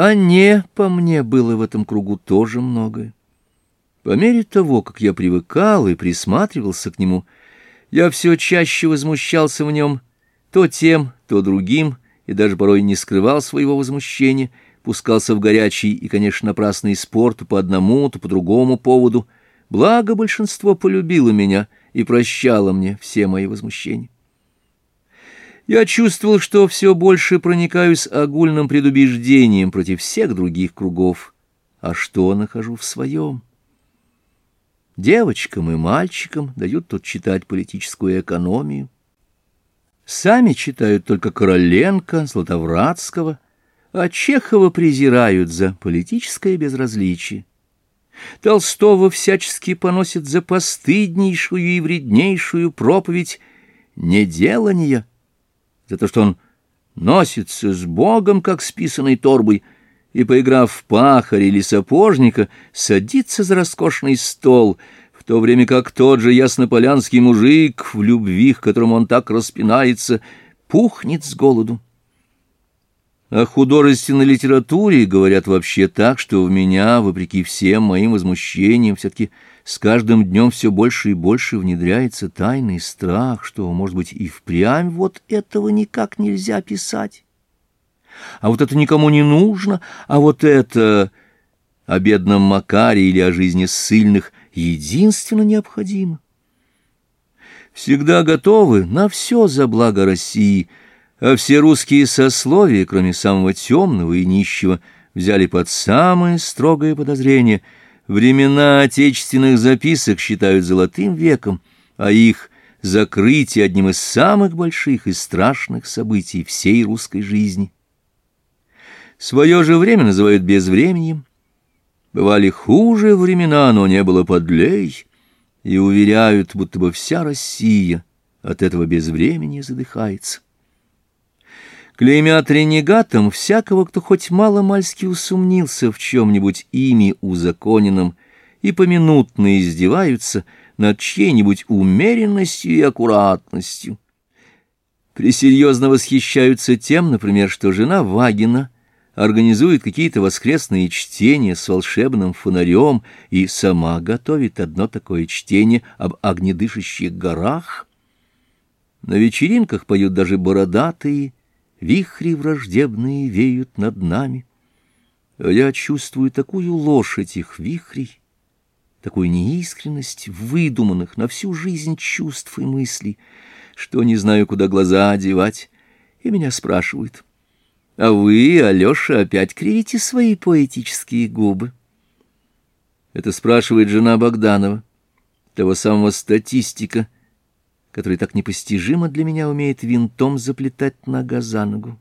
А не по мне было в этом кругу тоже многое. По мере того, как я привыкал и присматривался к нему, я все чаще возмущался в нем то тем, то другим, и даже порой не скрывал своего возмущения, пускался в горячий и, конечно, напрасный спор то по одному, то по другому поводу. Благо большинство полюбило меня и прощало мне все мои возмущения. Я чувствовал, что все больше проникаюсь огульным предубеждением против всех других кругов, а что нахожу в своем. Девочкам и мальчикам дают тут читать политическую экономию. Сами читают только Короленко, Златовратского, а Чехова презирают за политическое безразличие. Толстого всячески поносят за постыднейшую и вреднейшую проповедь «неделания» за то, что он носится с Богом, как с писаной торбой, и, поиграв в пахаря или сапожника, садится за роскошный стол, в то время как тот же яснополянский мужик, в любви, к которому он так распинается, пухнет с голоду. О художественной литературе говорят вообще так, что у меня, вопреки всем моим возмущениям, все-таки с каждым днем все больше и больше внедряется тайный страх, что, может быть, и впрямь вот этого никак нельзя писать. А вот это никому не нужно, а вот это о бедном Макаре или о жизни ссыльных единственно необходимо. Всегда готовы на все за благо России — а все русские сословия, кроме самого темного и нищего, взяли под самое строгое подозрение. Времена отечественных записок считают золотым веком, а их закрытие одним из самых больших и страшных событий всей русской жизни. Свое же время называют безвременем. Бывали хуже времена, но не было подлей, и уверяют, будто бы вся Россия от этого безвремени задыхается клеймят ренегатом всякого, кто хоть мало-мальски усомнился в чем-нибудь ими узаконенном, и поминутно издеваются над чьей-нибудь умеренностью и аккуратностью. Пресерьезно восхищаются тем, например, что жена Вагина организует какие-то воскресные чтения с волшебным фонарем и сама готовит одно такое чтение об огнедышащих горах. На вечеринках поют даже бородатые, вихри враждебные веют над нами. А я чувствую такую ложь этих вихрей, такую неискренность выдуманных на всю жизнь чувств и мыслей, что не знаю, куда глаза одевать, и меня спрашивают. А вы, Алеша, опять кривите свои поэтические губы. Это спрашивает жена Богданова, того самого статистика, который так непостижимо для меня умеет винтом заплетать нога за ногу.